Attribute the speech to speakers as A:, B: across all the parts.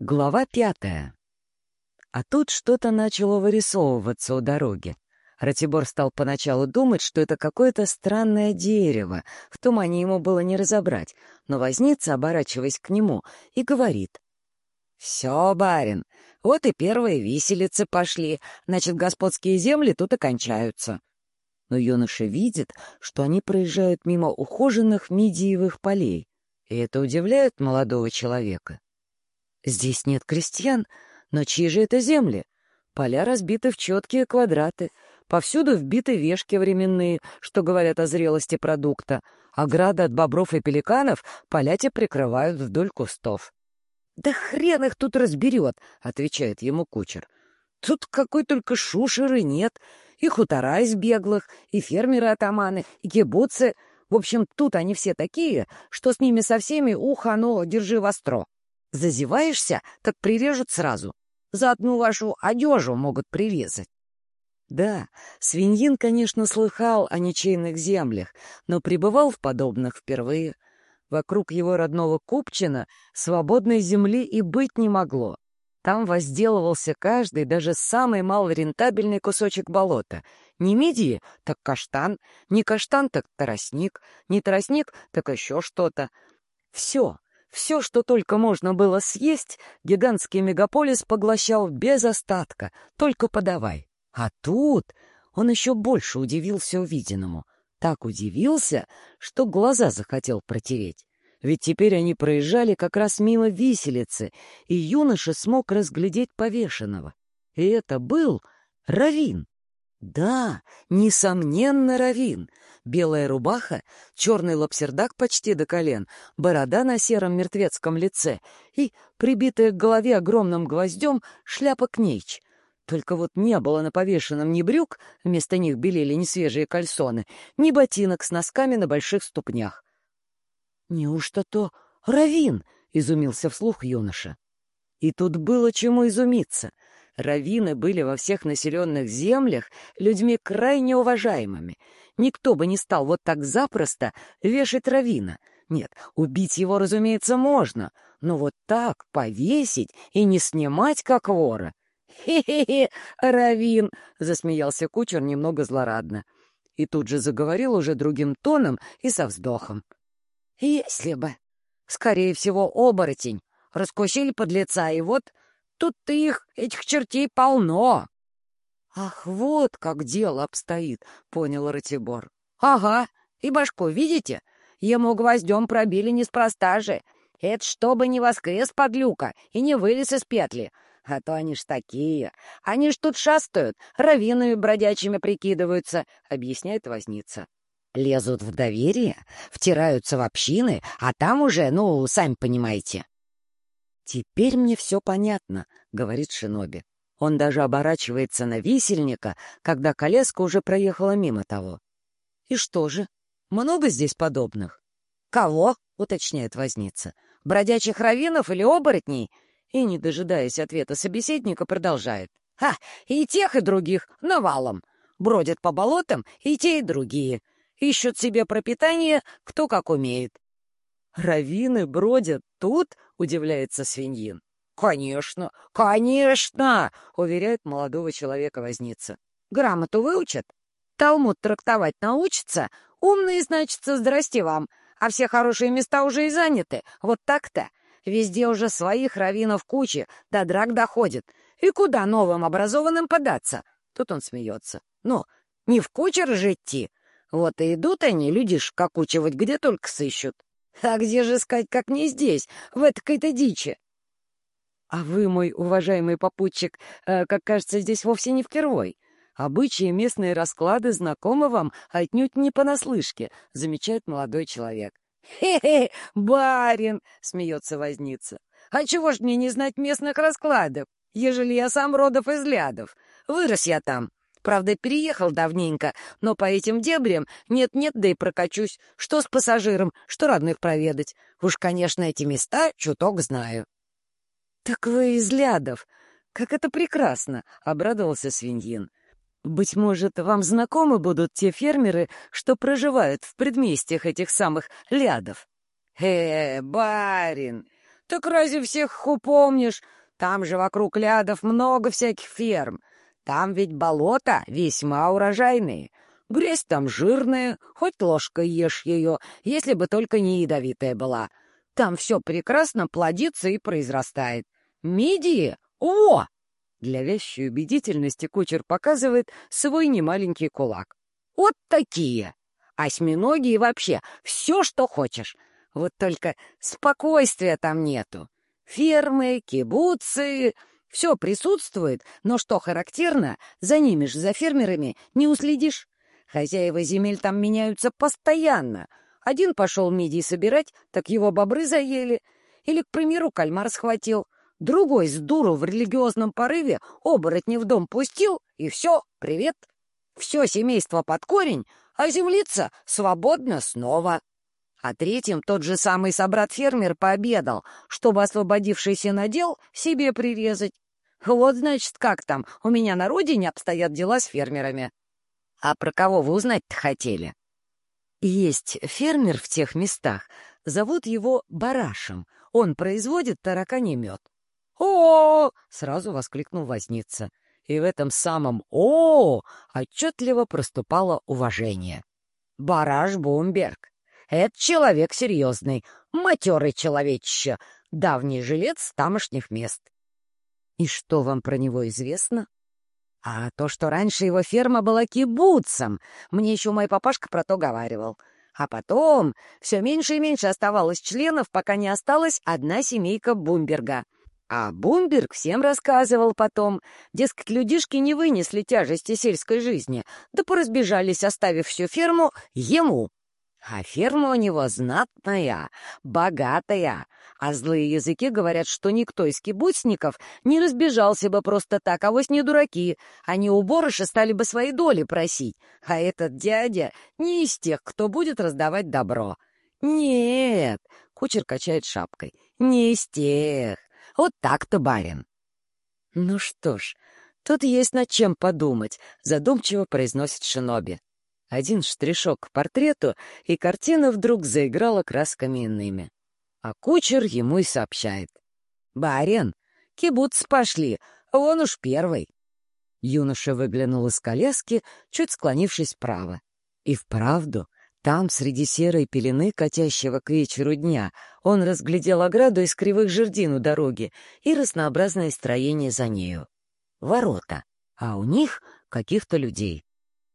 A: Глава пятая. А тут что-то начало вырисовываться у дороги. Ратибор стал поначалу думать, что это какое-то странное дерево. В тумане ему было не разобрать, но возница, оборачиваясь к нему, и говорит. «Все, барин, вот и первые виселицы пошли, значит, господские земли тут и кончаются». Но юноша видит, что они проезжают мимо ухоженных мидиевых полей, и это удивляет молодого человека. Здесь нет крестьян, но чьи же это земли? Поля разбиты в четкие квадраты, повсюду вбиты вешки временные, что говорят о зрелости продукта, ограды от бобров и пеликанов поляти прикрывают вдоль кустов. «Да хрен их тут разберет!» — отвечает ему кучер. «Тут какой только шушеры нет, и хутора из беглых, и фермеры-атаманы, и кибуцы. В общем, тут они все такие, что с ними со всеми ухо, оно держи востро. Зазеваешься, так прирежут сразу. За одну вашу одежу могут прирезать. Да, свиньин, конечно, слыхал о ничейных землях, но пребывал в подобных впервые. Вокруг его родного Купчина свободной земли и быть не могло. Там возделывался каждый, даже самый малорентабельный кусочек болота. Не мидии, так каштан, не каштан, так тростник, не тростник, так еще что-то. Все, все, что только можно было съесть, гигантский мегаполис поглощал без остатка, только подавай. А тут он еще больше удивился увиденному. Так удивился, что глаза захотел протереть. Ведь теперь они проезжали как раз мимо виселицы, и юноша смог разглядеть повешенного. И это был Равин. Да, несомненно, Равин. Белая рубаха, черный лапсердак почти до колен, борода на сером мертвецком лице и, прибитая к голове огромным гвоздем, шляпа кнейч. Только вот не было на повешенном ни брюк, вместо них белели несвежие кальсоны, ни ботинок с носками на больших ступнях. «Неужто то Равин?» — изумился вслух юноша. И тут было чему изумиться — Равины были во всех населенных землях людьми крайне уважаемыми. Никто бы не стал вот так запросто вешать равина. Нет, убить его, разумеется, можно, но вот так повесить и не снимать, как вора. «Хе-хе-хе, Равин!» — засмеялся кучер немного злорадно. И тут же заговорил уже другим тоном и со вздохом. «Если бы. Скорее всего, оборотень. Раскусили подлеца, и вот Тут-то их, этих чертей, полно. — Ах, вот как дело обстоит, — понял Ратибор. — Ага, и башку, видите? Ему гвоздем пробили неспроста же. Это чтобы не воскрес подлюка и не вылез из петли. А то они ж такие. Они ж тут шастают, равинами бродячими прикидываются, — объясняет возница. Лезут в доверие, втираются в общины, а там уже, ну, сами понимаете. «Теперь мне все понятно», — говорит Шиноби. Он даже оборачивается на висельника, когда колеска уже проехала мимо того. «И что же? Много здесь подобных?» «Кого?» — уточняет возница. «Бродячих раввинов или оборотней?» И, не дожидаясь ответа собеседника, продолжает. «Ха! И тех, и других навалом. Бродят по болотам и те, и другие. Ищут себе пропитание, кто как умеет. «Равины бродят тут?» — удивляется свиньин. «Конечно, конечно!» — уверяет молодого человека возница. «Грамоту выучат? Талмуд трактовать научится? Умные, значит, здрасте вам. А все хорошие места уже и заняты. Вот так-то. Везде уже своих раввинов кучи, до драк доходит. И куда новым образованным податься?» Тут он смеется. «Ну, не в кучер же идти. Вот и идут они, людишь, какучивать где только сыщут. А где же искать, как не здесь, в этой-то дичи? А вы, мой уважаемый попутчик, э, как кажется, здесь вовсе не впервой. Обычаи местные расклады знакомы вам отнюдь не понаслышке, замечает молодой человек. «Хе-хе, барин!» — смеется возница. «А чего ж мне не знать местных раскладов, ежели я сам родов из лядов? Вырос я там, Правда, переехал давненько, но по этим дебрям нет-нет, да и прокачусь. Что с пассажиром, что родных проведать. Уж, конечно, эти места чуток знаю. — Так вы из Лядов. Как это прекрасно! — обрадовался свиньин. — Быть может, вам знакомы будут те фермеры, что проживают в предместьях этих самых Лядов? — Э, барин! Так разве всех их упомнишь? Там же вокруг лядов много всяких ферм. Там ведь болота весьма урожайные. Грязь там жирная, хоть ложкой ешь ее, если бы только не ядовитая была. Там все прекрасно плодится и произрастает. Мидии? О! Для вещей убедительности кучер показывает свой немаленький кулак. Вот такие! Осьминоги и вообще все, что хочешь. Вот только спокойствия там нету. Фермы, кибуцы, все присутствует, но что характерно, за ними же, за фермерами, не уследишь. Хозяева земель там меняются постоянно. Один пошел мидий собирать, так его бобры заели. Или, к примеру, кальмар схватил. Другой с дуру в религиозном порыве оборотни в дом пустил, и все, привет. Все семейство под корень, а землица свободна снова. А третьим тот же самый собрат-фермер пообедал, чтобы освободившийся надел себе прирезать. Вот, значит, как там у меня на родине обстоят дела с фермерами. А про кого вы узнать-то хотели? Есть фермер в тех местах, зовут его Барашем. Он производит тараканий мед. «О!» — сразу воскликнул возница и в этом самом «О!» отчетливо проступало уважение. «Бараш Бумберг. Это человек серьезный, матерый человечище, давний жилец тамошних мест». «И что вам про него известно?» «А то, что раньше его ферма была кибуцем. Мне еще мой папашка про то говаривал. А потом все меньше и меньше оставалось членов, пока не осталась одна семейка Бумберга — а Бумберг всем рассказывал потом. Дескать, людишки не вынесли тяжести сельской жизни, да поразбежались, оставив всю ферму ему. А ферма у него знатная, богатая. А злые языки говорят, что никто из кибуцников не разбежался бы просто так, а вось не дураки. Они у Борыша стали бы свои доли просить. А этот дядя не из тех, кто будет раздавать добро. Нет, кучер качает шапкой, не из тех. Вот так-то, барин. Ну что ж, тут есть над чем подумать, задумчиво произносит Шиноби. Один штришок к портрету, и картина вдруг заиграла красками иными. А кучер ему и сообщает. «Барин, кибуц пошли, он уж первый». Юноша выглянул из коляски, чуть склонившись вправо. И вправду там, среди серой пелены, катящего к вечеру дня, он разглядел ограду из кривых жердин у дороги и разнообразное строение за нею. Ворота, а у них каких-то людей.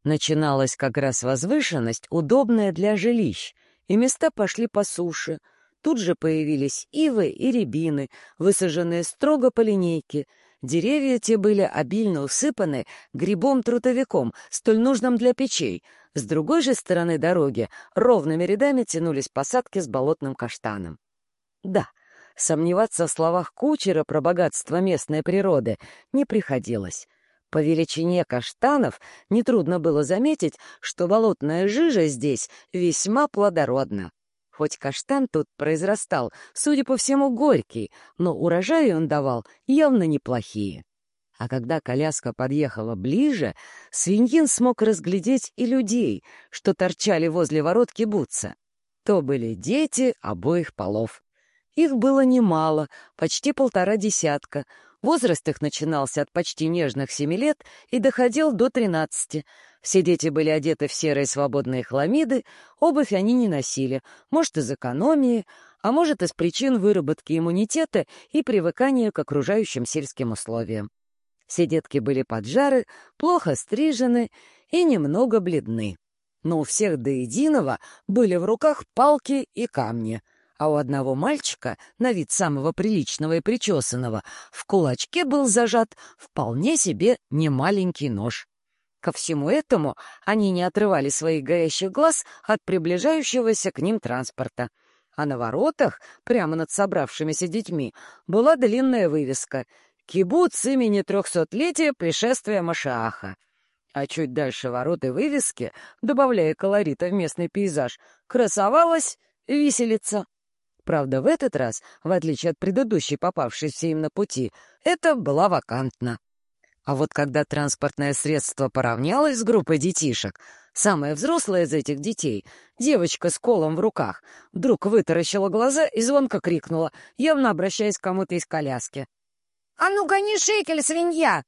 A: Начиналась как раз возвышенность, удобная для жилищ, и места пошли по суше. Тут же появились ивы и рябины, высаженные строго по линейке. Деревья те были обильно усыпаны грибом-трутовиком, столь нужным для печей — с другой же стороны дороги ровными рядами тянулись посадки с болотным каштаном. Да, сомневаться в словах кучера про богатство местной природы не приходилось. По величине каштанов нетрудно было заметить, что болотная жижа здесь весьма плодородна. Хоть каштан тут произрастал, судя по всему, горький, но урожаи он давал явно неплохие. А когда коляска подъехала ближе, свиньин смог разглядеть и людей, что торчали возле ворот кибуца. То были дети обоих полов. Их было немало, почти полтора десятка. Возраст их начинался от почти нежных семи лет и доходил до тринадцати. Все дети были одеты в серые свободные хламиды, обувь они не носили, может, из экономии, а может, из причин выработки иммунитета и привыкания к окружающим сельским условиям. Все детки были поджары, плохо стрижены и немного бледны. Но у всех до единого были в руках палки и камни, а у одного мальчика, на вид самого приличного и причесанного, в кулачке был зажат вполне себе немаленький нож. Ко всему этому они не отрывали своих горящих глаз от приближающегося к ним транспорта. А на воротах, прямо над собравшимися детьми, была длинная вывеска Кибуц имени трехсотлетия пришествия Машааха. А чуть дальше ворот и вывески, добавляя колорита в местный пейзаж, красовалась виселица. Правда, в этот раз, в отличие от предыдущей попавшейся им на пути, это была вакантна. А вот когда транспортное средство поравнялось с группой детишек, Самая взрослая из этих детей, девочка с колом в руках, вдруг вытаращила глаза и звонко крикнула, явно обращаясь к кому-то из коляски. «А ну гони шекель, свинья!»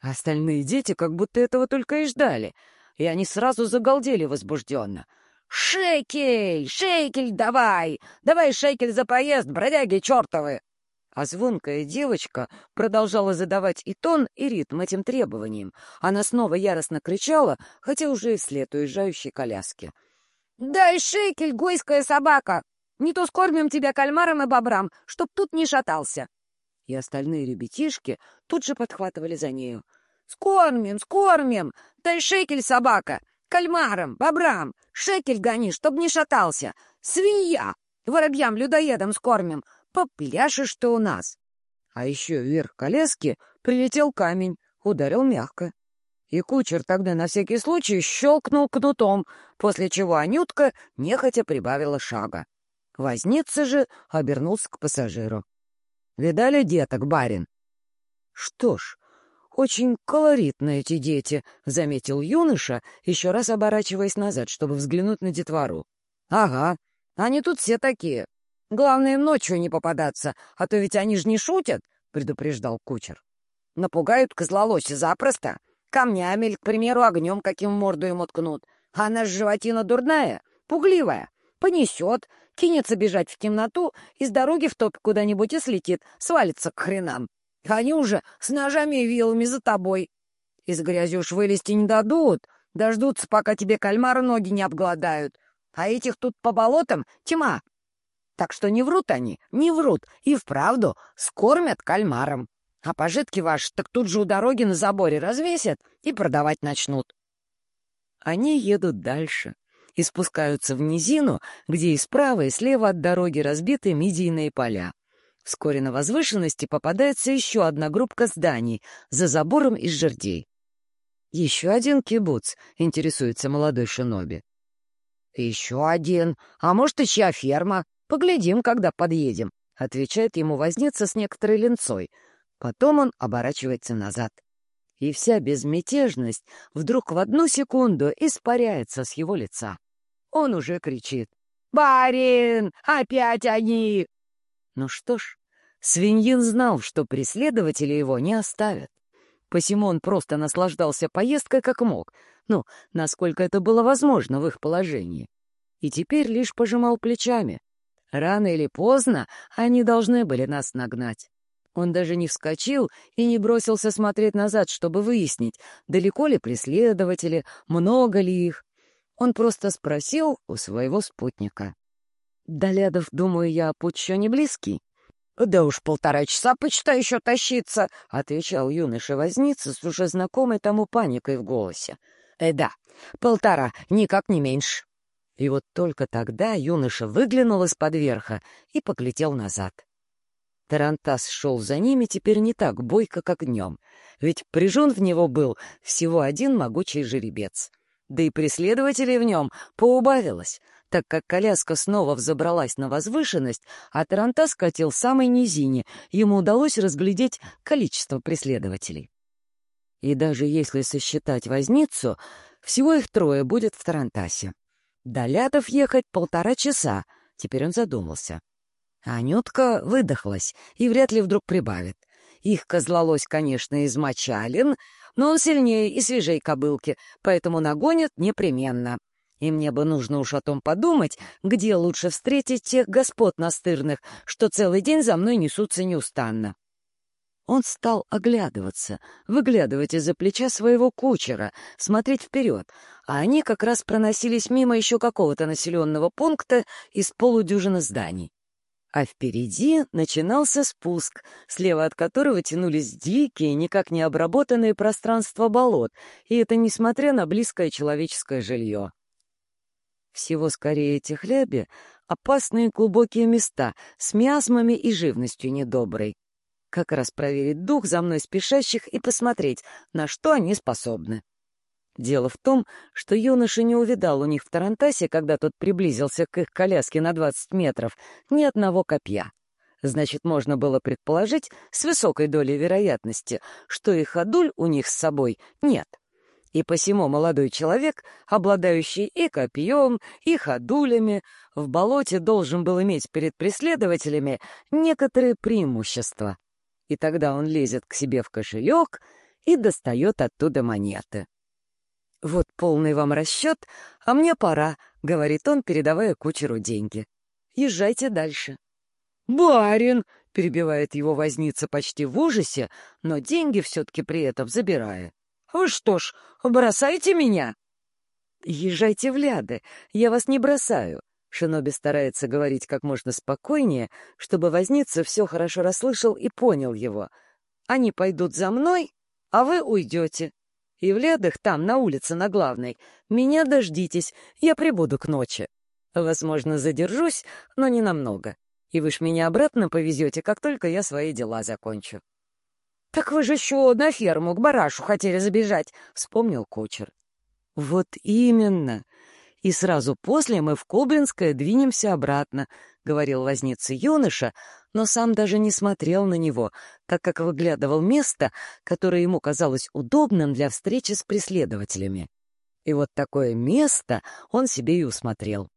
A: Остальные дети как будто этого только и ждали, и они сразу загалдели возбужденно. «Шекель! Шекель давай! Давай шекель за поезд, бродяги чертовы!» А звонкая девочка продолжала задавать и тон, и ритм этим требованиям. Она снова яростно кричала, хотя уже и вслед уезжающей коляски. «Дай шекель, гойская собака! Не то скормим тебя кальмаром и бобрам, чтоб тут не шатался!» И остальные ребятишки тут же подхватывали за нею. «Скормим, скормим! Дай шекель, собака! Кальмарам, бобрам! Шекель гони, чтоб не шатался! Свинья! Воробьям-людоедам скормим! Попляшешь ты у нас!» А еще вверх коляски прилетел камень, ударил мягко. И кучер тогда на всякий случай щелкнул кнутом, после чего Анютка нехотя прибавила шага. Возница же обернулся к пассажиру. «Видали деток, барин?» «Что ж, очень колоритные эти дети», — заметил юноша, еще раз оборачиваясь назад, чтобы взглянуть на детвору. «Ага, они тут все такие. Главное, ночью не попадаться, а то ведь они же не шутят», — предупреждал кучер. «Напугают козлолоси запросто. Камнями или, к примеру, огнем каким морду им уткнут. А она ж животина дурная, пугливая. Понесет, кинется бежать в темноту, из дороги в топ куда-нибудь и слетит, свалится к хренам. Они уже с ножами и вилами за тобой. Из грязи уж вылезти не дадут, дождутся, пока тебе кальмары ноги не обгладают. А этих тут по болотам тьма. Так что не врут они, не врут, и вправду скормят кальмаром. А пожитки ваши так тут же у дороги на заборе развесят и продавать начнут. Они едут дальше и спускаются в низину, где и справа, и слева от дороги разбиты мидийные поля. Вскоре на возвышенности попадается еще одна группка зданий за забором из жердей. «Еще один кибуц», — интересуется молодой шиноби. «Еще один. А может, и чья ферма?» «Поглядим, когда подъедем», — отвечает ему возница с некоторой ленцой. Потом он оборачивается назад. И вся безмятежность вдруг в одну секунду испаряется с его лица. Он уже кричит. «Барин! Опять они!» Ну что ж, свиньин знал, что преследователи его не оставят. Посему он просто наслаждался поездкой как мог, ну, насколько это было возможно в их положении. И теперь лишь пожимал плечами. Рано или поздно они должны были нас нагнать. Он даже не вскочил и не бросился смотреть назад, чтобы выяснить, далеко ли преследователи, много ли их. Он просто спросил у своего спутника. «До лядов, думаю я, путь еще не близкий». «Да уж полтора часа, почитай, еще тащиться», — отвечал юноша возница с уже знакомой тому паникой в голосе. «Э, да, полтора, никак не меньше». И вот только тогда юноша выглянул из-под верха и поглядел назад. Тарантас шел за ними теперь не так бойко, как днем, ведь прижен в него был всего один могучий жеребец. Да и преследователей в нем поубавилось, так как коляска снова взобралась на возвышенность, а Тарантас катил в самой низине, ему удалось разглядеть количество преследователей. И даже если сосчитать возницу, всего их трое будет в Тарантасе. До Лятов ехать полтора часа. Теперь он задумался. Анютка выдохлась и вряд ли вдруг прибавит. Их козлолось, конечно, измочален, но он сильнее и свежей кобылки, поэтому нагонят непременно. И мне бы нужно уж о том подумать, где лучше встретить тех господ настырных, что целый день за мной несутся неустанно. Он стал оглядываться, выглядывать из-за плеча своего кучера, смотреть вперед, а они как раз проносились мимо еще какого-то населенного пункта из полудюжины зданий. А впереди начинался спуск, слева от которого тянулись дикие, никак не обработанные пространства болот, и это несмотря на близкое человеческое жилье. Всего скорее эти хляби — опасные глубокие места с миазмами и живностью недоброй. Как раз проверить дух за мной спешащих и посмотреть, на что они способны. Дело в том, что юноша не увидал у них в Тарантасе, когда тот приблизился к их коляске на 20 метров, ни одного копья. Значит, можно было предположить с высокой долей вероятности, что и ходуль у них с собой нет. И посему молодой человек, обладающий и копьем, и ходулями, в болоте должен был иметь перед преследователями некоторые преимущества. И тогда он лезет к себе в кошелек и достает оттуда монеты. «Вот полный вам расчет, а мне пора», — говорит он, передавая кучеру деньги. «Езжайте дальше». «Барин!» — перебивает его возница почти в ужасе, но деньги все-таки при этом забирая. «Вы что ж, бросаете меня?» «Езжайте в ляды, я вас не бросаю». Шиноби старается говорить как можно спокойнее, чтобы возница все хорошо расслышал и понял его. «Они пойдут за мной, а вы уйдете. И в лядах там, на улице, на главной, меня дождитесь, я прибуду к ночи. Возможно, задержусь, но не намного. И вы ж меня обратно повезете, как только я свои дела закончу. «Так вы же еще на ферму к барашу хотели забежать», — вспомнил кучер. «Вот именно. И сразу после мы в Кобринское двинемся обратно», — говорил возница юноша, но сам даже не смотрел на него, так как выглядывал место, которое ему казалось удобным для встречи с преследователями. И вот такое место он себе и усмотрел.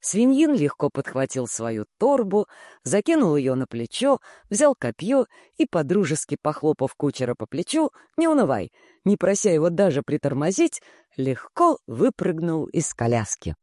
A: Свиньин легко подхватил свою торбу, закинул ее на плечо, взял копье и, подружески похлопав кучера по плечу, не унывай, не прося его даже притормозить, легко выпрыгнул из коляски.